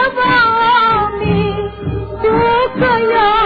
ජීවේ මාගේ